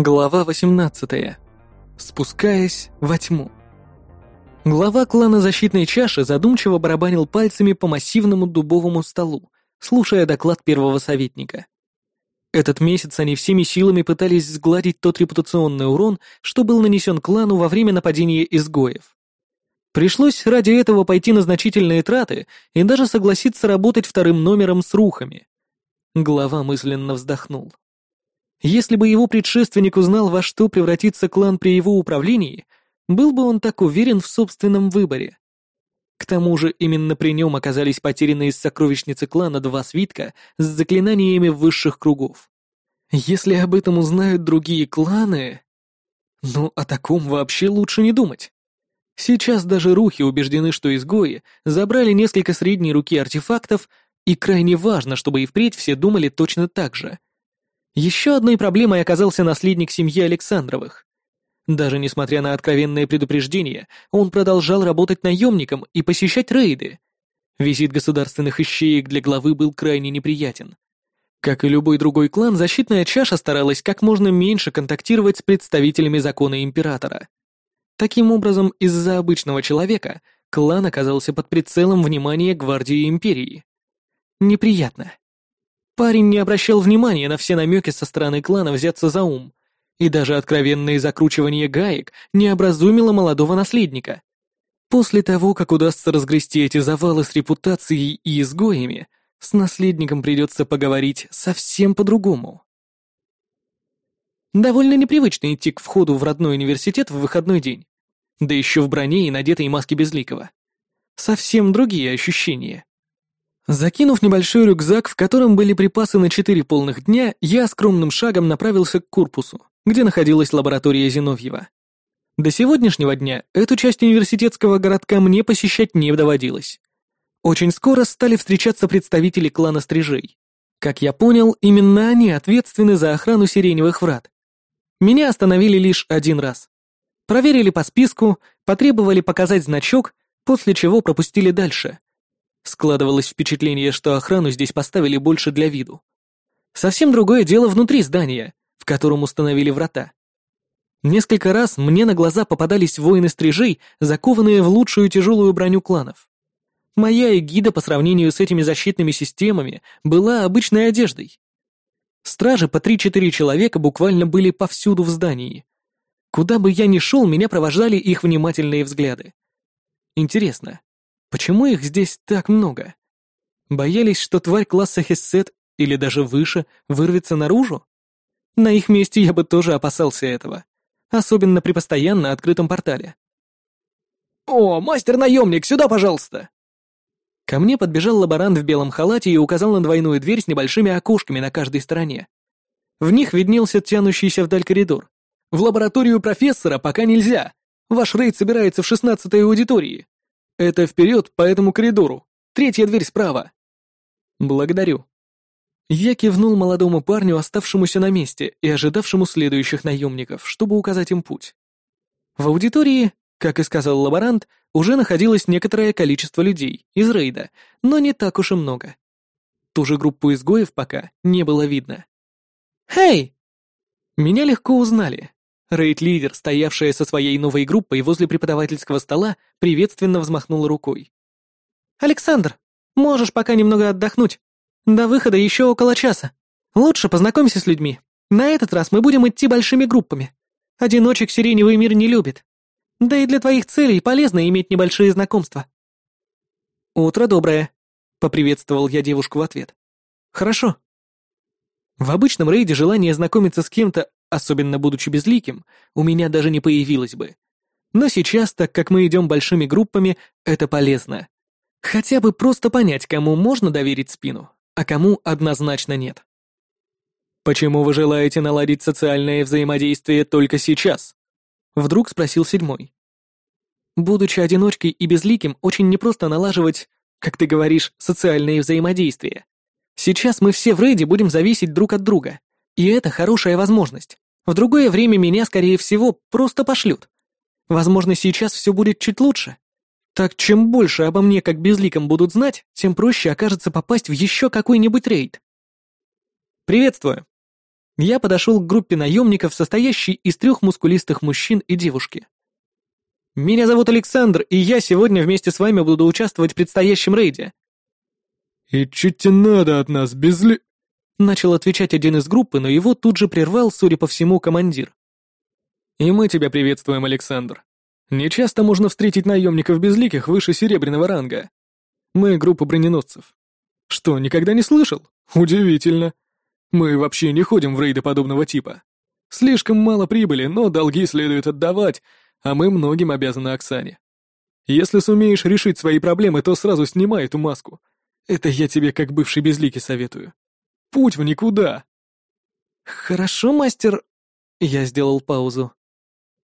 Глава 18. Спускаясь во тьму. Глава клана Защитной Чаши задумчиво барабанил пальцами по массивному дубовому столу, слушая доклад первого советника. Этот месяц они всеми силами пытались сгладить тот репутационный урон, что был нанесен клану во время нападения изгоев. Пришлось ради этого пойти на значительные траты и даже согласиться работать вторым номером с рухами. Глава мысленно вздохнул. Если бы его предшественник узнал, во что превратится клан при его управлении, был бы он так уверен в собственном выборе. К тому же именно при нем оказались потеряны из сокровищницы клана два свитка с заклинаниями высших кругов. Если об этом узнают другие кланы... Ну, о таком вообще лучше не думать. Сейчас даже рухи убеждены, что изгои забрали несколько средней руки артефактов, и крайне важно, чтобы и впредь все думали точно так же — еще одной проблемой оказался наследник семьи Александровых. Даже несмотря на откровенные предупреждения, он продолжал работать наемником и посещать рейды. Визит государственных ищеек для главы был крайне неприятен. Как и любой другой клан, защитная чаша старалась как можно меньше контактировать с представителями закона императора. Таким образом, из-за обычного человека клан оказался под прицелом внимания гвардии империи. Неприятно. Парень не обращал внимания на все намеки со стороны клана взяться за ум, и даже откровенные закручивания гаек не образумило молодого наследника. После того, как удастся разгрести эти завалы с репутацией и изгоями, с наследником придется поговорить совсем по-другому. Довольно непривычно идти к входу в родной университет в выходной день. Да еще в броне и надетой маске Безликого. Совсем другие ощущения. Закинув небольшой рюкзак, в котором были припасы на четыре полных дня, я скромным шагом направился к корпусу, где находилась лаборатория Зиновьева. До сегодняшнего дня эту часть университетского городка мне посещать не доводилось. Очень скоро стали встречаться представители клана Стрижей. Как я понял, именно они ответственны за охрану Сиреневых врат. Меня остановили лишь один раз. Проверили по списку, потребовали показать значок, после чего пропустили дальше, Складывалось впечатление, что охрану здесь поставили больше для виду. Совсем другое дело внутри здания, в котором установили врата. Несколько раз мне на глаза попадались воины-стрижей, закованные в лучшую тяжелую броню кланов. Моя эгида по сравнению с этими защитными системами была обычной одеждой. Стражи по три-четыре человека буквально были повсюду в здании. Куда бы я ни шел, меня провожали их внимательные взгляды. Интересно, Почему их здесь так много? Боялись, что тварь класса Хессет или даже выше вырвется наружу? На их месте я бы тоже опасался этого. Особенно при постоянно открытом портале. «О, мастер-наемник, сюда, пожалуйста!» Ко мне подбежал лаборант в белом халате и указал на двойную дверь с небольшими окошками на каждой стороне. В них виднелся тянущийся вдаль коридор. «В лабораторию профессора пока нельзя. Ваш рейд собирается в шестнадцатой аудитории. «Это вперед по этому коридору. Третья дверь справа». «Благодарю». Я кивнул молодому парню, оставшемуся на месте и ожидавшему следующих наемников, чтобы указать им путь. В аудитории, как и сказал лаборант, уже находилось некоторое количество людей из рейда, но не так уж и много. Ту же группу изгоев пока не было видно. «Хей!» Меня легко узнали. Рейд-лидер, стоявшая со своей новой группой возле преподавательского стола, приветственно взмахнула рукой. «Александр, можешь пока немного отдохнуть. До выхода еще около часа. Лучше познакомься с людьми. На этот раз мы будем идти большими группами. Одиночек сиреневый мир не любит. Да и для твоих целей полезно иметь небольшие знакомства». «Утро доброе», — поприветствовал я девушку в ответ. «Хорошо». В обычном рейде желание знакомиться с кем-то особенно будучи безликим, у меня даже не появилось бы. Но сейчас, так как мы идем большими группами, это полезно. Хотя бы просто понять, кому можно доверить спину, а кому однозначно нет. «Почему вы желаете наладить социальное взаимодействие только сейчас?» Вдруг спросил седьмой. «Будучи одиночкой и безликим, очень непросто налаживать, как ты говоришь, социальные взаимодействия. Сейчас мы все в рейде будем зависеть друг от друга. И это хорошая возможность. В другое время меня, скорее всего, просто пошлют. Возможно, сейчас все будет чуть лучше. Так чем больше обо мне как безликом будут знать, тем проще окажется попасть в еще какой-нибудь рейд. «Приветствую!» Я подошел к группе наемников, состоящей из трех мускулистых мужчин и девушки. «Меня зовут Александр, и я сегодня вместе с вами буду участвовать в предстоящем рейде». «И что тебе надо от нас, безли...» Начал отвечать один из группы, но его тут же прервал, судя по всему, командир. «И мы тебя приветствуем, Александр. Не часто можно встретить наемников безликих выше серебряного ранга. Мы группа броненосцев. Что, никогда не слышал? Удивительно. Мы вообще не ходим в рейды подобного типа. Слишком мало прибыли, но долги следует отдавать, а мы многим обязаны Оксане. Если сумеешь решить свои проблемы, то сразу снимай эту маску. Это я тебе как бывший безликий советую. Путь в никуда. Хорошо, мастер. Я сделал паузу.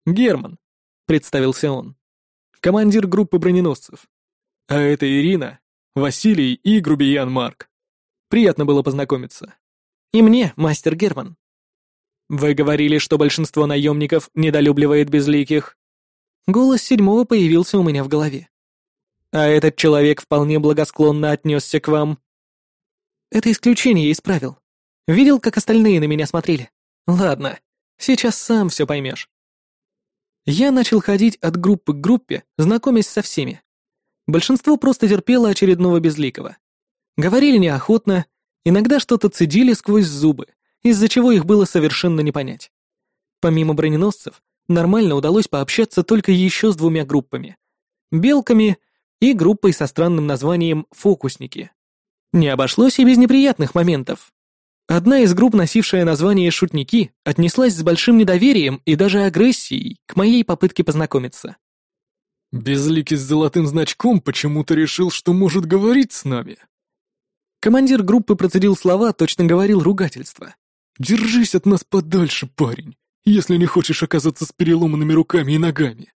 Герман, представился он. Командир группы броненосцев. А это Ирина, Василий и Грубиян Марк. Приятно было познакомиться. И мне, мастер Герман. Вы говорили, что большинство наемников недолюбливает безликих. Голос седьмого появился у меня в голове. А этот человек вполне благосклонно отнесся к вам. Это исключение из правил. Видел, как остальные на меня смотрели? Ладно, сейчас сам все поймешь. Я начал ходить от группы к группе, знакомясь со всеми. Большинство просто терпело очередного безликого. Говорили неохотно, иногда что-то цедили сквозь зубы, из-за чего их было совершенно не понять. Помимо броненосцев, нормально удалось пообщаться только еще с двумя группами — белками и группой со странным названием «фокусники». Не обошлось и без неприятных моментов. Одна из групп, носившая название «Шутники», отнеслась с большим недоверием и даже агрессией к моей попытке познакомиться. «Безликий с золотым значком почему-то решил, что может говорить с нами». Командир группы процедил слова, точно говорил ругательство. «Держись от нас подальше, парень, если не хочешь оказаться с переломанными руками и ногами.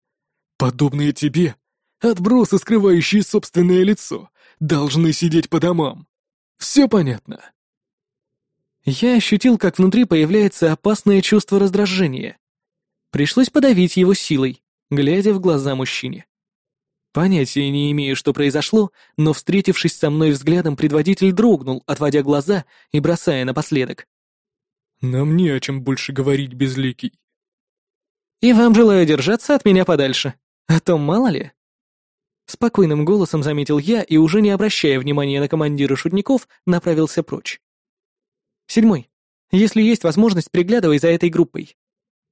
Подобные тебе, отбросы, скрывающие собственное лицо, должны сидеть по домам. Все понятно?» Я ощутил, как внутри появляется опасное чувство раздражения. Пришлось подавить его силой, глядя в глаза мужчине. Понятия не имею, что произошло, но, встретившись со мной взглядом, предводитель дрогнул, отводя глаза и бросая напоследок. «Нам не о чем больше говорить, безликий». «И вам желаю держаться от меня подальше, а то мало ли». Спокойным голосом заметил я и, уже не обращая внимания на командира шутников, направился прочь. «Седьмой, если есть возможность, приглядывай за этой группой.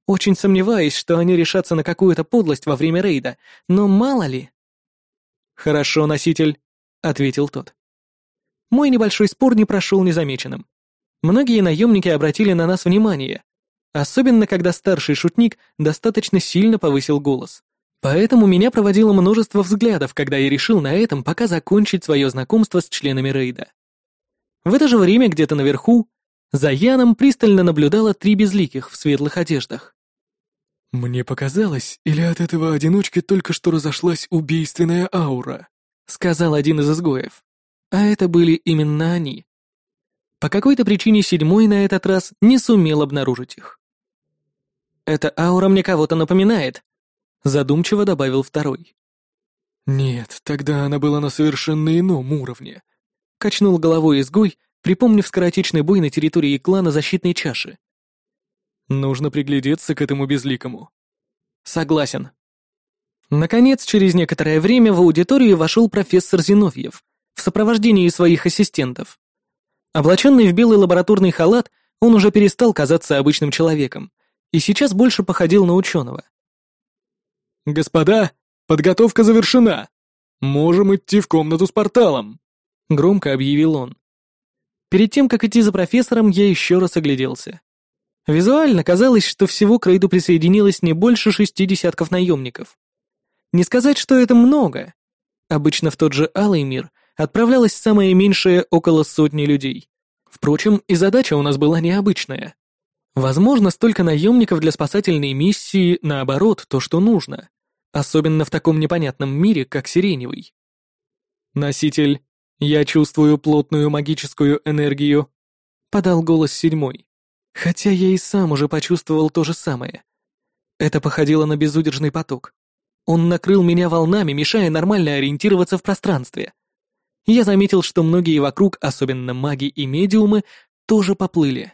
Очень сомневаюсь, что они решатся на какую-то подлость во время рейда, но мало ли...» «Хорошо, носитель», — ответил тот. Мой небольшой спор не прошел незамеченным. Многие наемники обратили на нас внимание, особенно когда старший шутник достаточно сильно повысил голос. Поэтому меня проводило множество взглядов, когда я решил на этом пока закончить свое знакомство с членами рейда. В это же время где-то наверху за Яном пристально наблюдало три безликих в светлых одеждах. «Мне показалось, или от этого одиночки только что разошлась убийственная аура?» — сказал один из изгоев. А это были именно они. По какой-то причине седьмой на этот раз не сумел обнаружить их. «Эта аура мне кого-то напоминает», — задумчиво добавил второй. «Нет, тогда она была на совершенно ином уровне», — качнул головой изгой, припомнив скоротечный бой на территории клана защитной чаши. Нужно приглядеться к этому безликому. Согласен. Наконец, через некоторое время в аудиторию вошел профессор Зиновьев в сопровождении своих ассистентов. Облаченный в белый лабораторный халат, он уже перестал казаться обычным человеком и сейчас больше походил на ученого. «Господа, подготовка завершена. Можем идти в комнату с порталом», — громко объявил он. Перед тем, как идти за профессором, я еще раз огляделся. Визуально казалось, что всего к рейду присоединилось не больше шести десятков наемников. Не сказать, что это много. Обычно в тот же Алый мир отправлялось самое меньшее около сотни людей. Впрочем, и задача у нас была необычная. Возможно, столько наемников для спасательной миссии, наоборот, то, что нужно. Особенно в таком непонятном мире, как Сиреневый. «Носитель, я чувствую плотную магическую энергию», — подал голос седьмой. Хотя я и сам уже почувствовал то же самое. Это походило на безудержный поток. Он накрыл меня волнами, мешая нормально ориентироваться в пространстве. Я заметил, что многие вокруг, особенно маги и медиумы, тоже поплыли.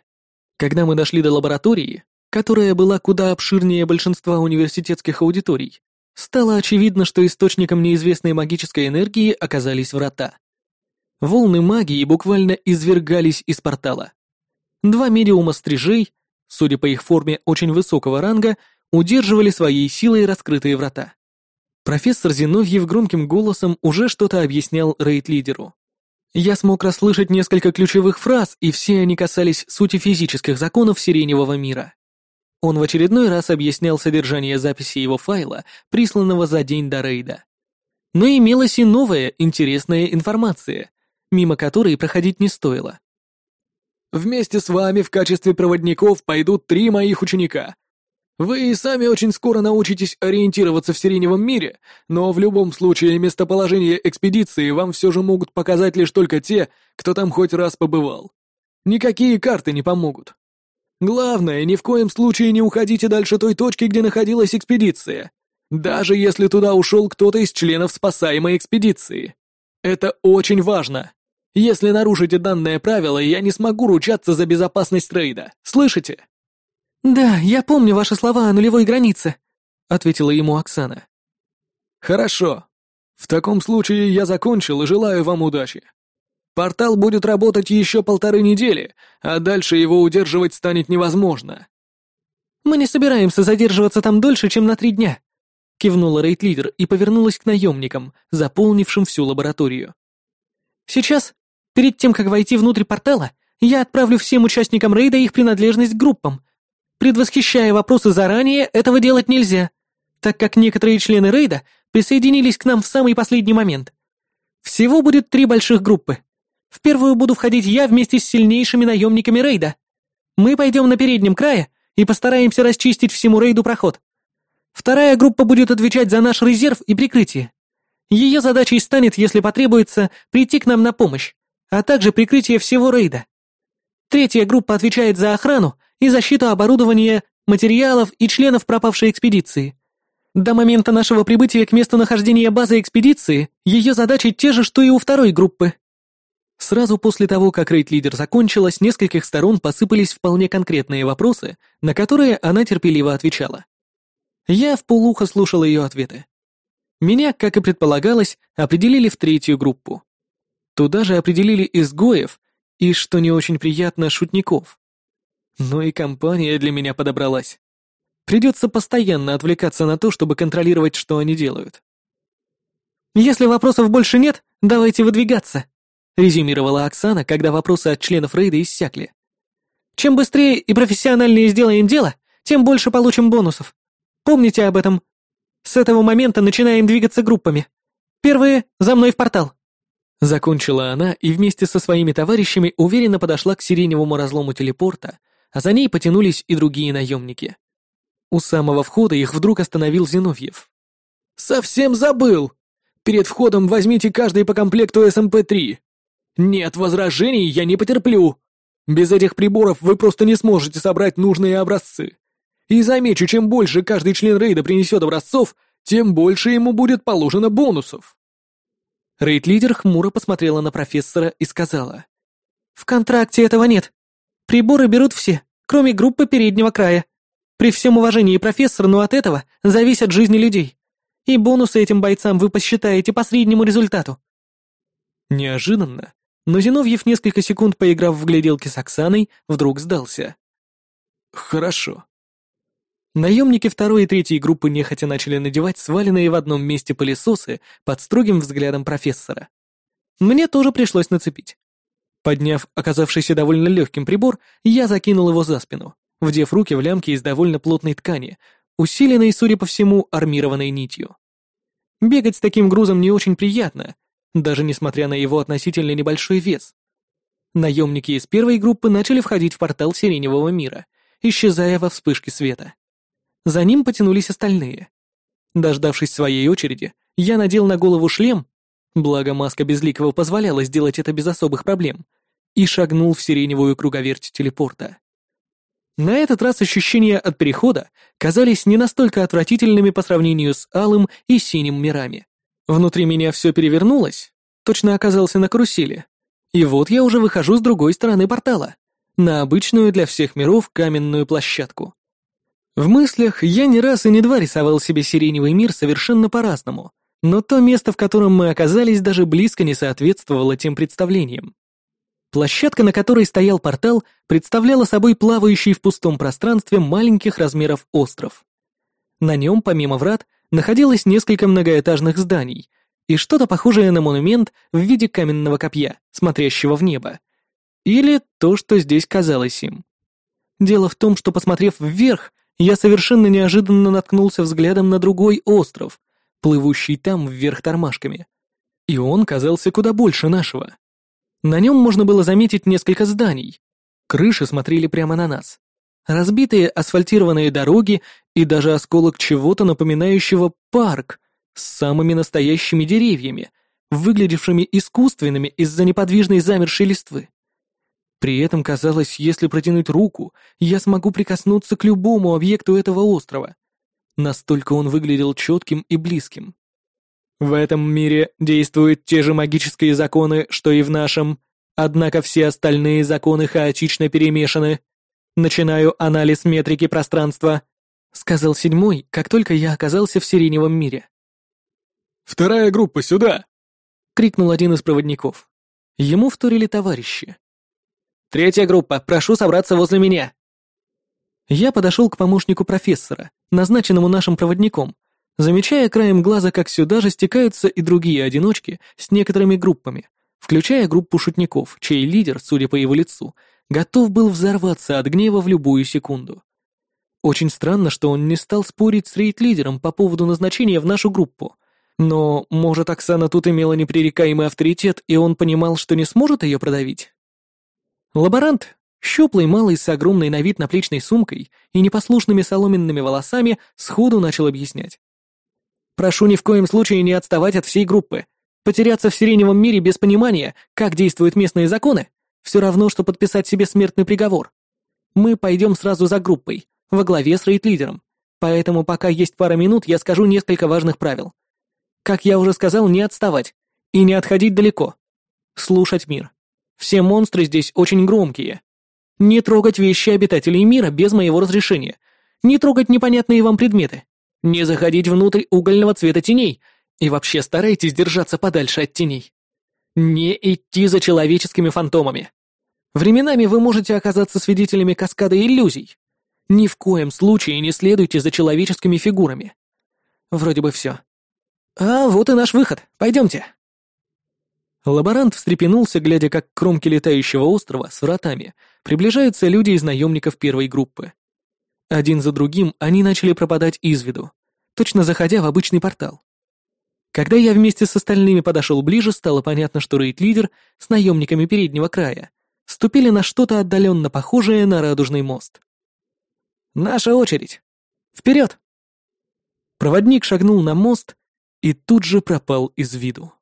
Когда мы дошли до лаборатории, которая была куда обширнее большинства университетских аудиторий, стало очевидно, что источником неизвестной магической энергии оказались врата. Волны магии буквально извергались из портала. Два медиума стрижей, судя по их форме очень высокого ранга, удерживали своей силой раскрытые врата. Профессор Зиновьев громким голосом уже что-то объяснял рейд-лидеру. Я смог расслышать несколько ключевых фраз, и все они касались сути физических законов сиреневого мира. Он в очередной раз объяснял содержание записи его файла, присланного за день до рейда. Но имелась и новая интересная информация, мимо которой проходить не стоило. «Вместе с вами в качестве проводников пойдут три моих ученика. Вы и сами очень скоро научитесь ориентироваться в сиреневом мире, но в любом случае местоположение экспедиции вам все же могут показать лишь только те, кто там хоть раз побывал. Никакие карты не помогут. Главное, ни в коем случае не уходите дальше той точки, где находилась экспедиция, даже если туда ушел кто-то из членов спасаемой экспедиции. Это очень важно. Если нарушите данное правило, я не смогу ручаться за безопасность рейда. Слышите? Да, я помню ваши слова о нулевой границе, ответила ему Оксана. Хорошо. В таком случае я закончил и желаю вам удачи. Портал будет работать еще полторы недели, а дальше его удерживать станет невозможно. Мы не собираемся задерживаться там дольше, чем на три дня, кивнула рейд-лидер и повернулась к наемникам, заполнившим всю лабораторию. Сейчас Перед тем, как войти внутрь портала, я отправлю всем участникам рейда их принадлежность к группам. Предвосхищая вопросы заранее, этого делать нельзя, так как некоторые члены рейда присоединились к нам в самый последний момент. Всего будет три больших группы. В первую буду входить я вместе с сильнейшими наемниками рейда. Мы пойдем на переднем крае и постараемся расчистить всему рейду проход. Вторая группа будет отвечать за наш резерв и прикрытие. Ее задачей станет, если потребуется, прийти к нам на помощь а также прикрытие всего рейда. Третья группа отвечает за охрану и защиту оборудования, материалов и членов пропавшей экспедиции. До момента нашего прибытия к месту нахождения базы экспедиции ее задачи те же, что и у второй группы. Сразу после того, как рейд-лидер закончила, с нескольких сторон посыпались вполне конкретные вопросы, на которые она терпеливо отвечала. Я в полухо слушал ее ответы. Меня, как и предполагалось, определили в третью группу. Туда же определили изгоев и, что не очень приятно, шутников. Ну и компания для меня подобралась. Придется постоянно отвлекаться на то, чтобы контролировать, что они делают. «Если вопросов больше нет, давайте выдвигаться», — резюмировала Оксана, когда вопросы от членов рейда иссякли. «Чем быстрее и профессиональнее сделаем дело, тем больше получим бонусов. Помните об этом. С этого момента начинаем двигаться группами. Первые — за мной в портал. Закончила она и вместе со своими товарищами уверенно подошла к сиреневому разлому телепорта, а за ней потянулись и другие наемники. У самого входа их вдруг остановил Зиновьев. «Совсем забыл! Перед входом возьмите каждый по комплекту СМП-3. Нет возражений, я не потерплю. Без этих приборов вы просто не сможете собрать нужные образцы. И замечу, чем больше каждый член рейда принесет образцов, тем больше ему будет положено бонусов». Рейд-лидер хмуро посмотрела на профессора и сказала. «В контракте этого нет. Приборы берут все, кроме группы переднего края. При всем уважении, профессор, но от этого зависят жизни людей. И бонусы этим бойцам вы посчитаете по среднему результату». Неожиданно, но Зиновьев, несколько секунд поиграв в гляделки с Оксаной, вдруг сдался. «Хорошо. Наемники второй и третьей группы нехотя начали надевать сваленные в одном месте пылесосы под строгим взглядом профессора. Мне тоже пришлось нацепить. Подняв оказавшийся довольно легким прибор, я закинул его за спину, вдев руки в лямки из довольно плотной ткани, усиленной, судя по всему, армированной нитью. Бегать с таким грузом не очень приятно, даже несмотря на его относительно небольшой вес. Наемники из первой группы начали входить в портал Сиреневого мира, исчезая во вспышке света. За ним потянулись остальные. Дождавшись своей очереди, я надел на голову шлем, благо маска Безликого позволяла сделать это без особых проблем, и шагнул в сиреневую круговерть телепорта. На этот раз ощущения от перехода казались не настолько отвратительными по сравнению с алым и синим мирами. Внутри меня все перевернулось, точно оказался на карусели. И вот я уже выхожу с другой стороны портала. на обычную для всех миров каменную площадку. В мыслях я не раз и не два рисовал себе сиреневый мир совершенно по-разному, но то место, в котором мы оказались, даже близко не соответствовало тем представлениям. Площадка, на которой стоял портал, представляла собой плавающий в пустом пространстве маленьких размеров остров. На нем, помимо врат, находилось несколько многоэтажных зданий и что-то похожее на монумент в виде каменного копья, смотрящего в небо. Или то, что здесь казалось им. Дело в том, что, посмотрев вверх, я совершенно неожиданно наткнулся взглядом на другой остров, плывущий там вверх тормашками. И он казался куда больше нашего. На нем можно было заметить несколько зданий. Крыши смотрели прямо на нас. Разбитые асфальтированные дороги и даже осколок чего-то напоминающего парк с самыми настоящими деревьями, выглядевшими искусственными из-за неподвижной замершей листвы. При этом казалось, если протянуть руку, я смогу прикоснуться к любому объекту этого острова. Настолько он выглядел четким и близким. В этом мире действуют те же магические законы, что и в нашем, однако все остальные законы хаотично перемешаны. Начинаю анализ метрики пространства, сказал седьмой, как только я оказался в сиреневом мире. «Вторая группа сюда!» — крикнул один из проводников. Ему вторили товарищи. Третья группа, прошу собраться возле меня!» Я подошел к помощнику профессора, назначенному нашим проводником, замечая краем глаза, как сюда же стекаются и другие одиночки с некоторыми группами, включая группу шутников, чей лидер, судя по его лицу, готов был взорваться от гнева в любую секунду. Очень странно, что он не стал спорить с рейд-лидером по поводу назначения в нашу группу. Но, может, Оксана тут имела непререкаемый авторитет, и он понимал, что не сможет ее продавить? Лаборант, щуплый малый с огромной на вид наплечной сумкой и непослушными соломенными волосами, сходу начал объяснять. «Прошу ни в коем случае не отставать от всей группы. Потеряться в сиреневом мире без понимания, как действуют местные законы, все равно, что подписать себе смертный приговор. Мы пойдем сразу за группой, во главе с рейд-лидером. Поэтому пока есть пара минут, я скажу несколько важных правил. Как я уже сказал, не отставать и не отходить далеко. Слушать мир. Все монстры здесь очень громкие. Не трогать вещи обитателей мира без моего разрешения. Не трогать непонятные вам предметы. Не заходить внутрь угольного цвета теней. И вообще старайтесь держаться подальше от теней. Не идти за человеческими фантомами. Временами вы можете оказаться свидетелями каскада иллюзий. Ни в коем случае не следуйте за человеческими фигурами. Вроде бы все. А вот и наш выход. Пойдемте. Лаборант встрепенулся, глядя, как к кромке летающего острова с вратами приближаются люди из наемников первой группы. Один за другим они начали пропадать из виду, точно заходя в обычный портал. Когда я вместе с остальными подошел ближе, стало понятно, что рейд-лидер с наемниками переднего края ступили на что-то отдаленно похожее на радужный мост. «Наша очередь! Вперед!» Проводник шагнул на мост и тут же пропал из виду.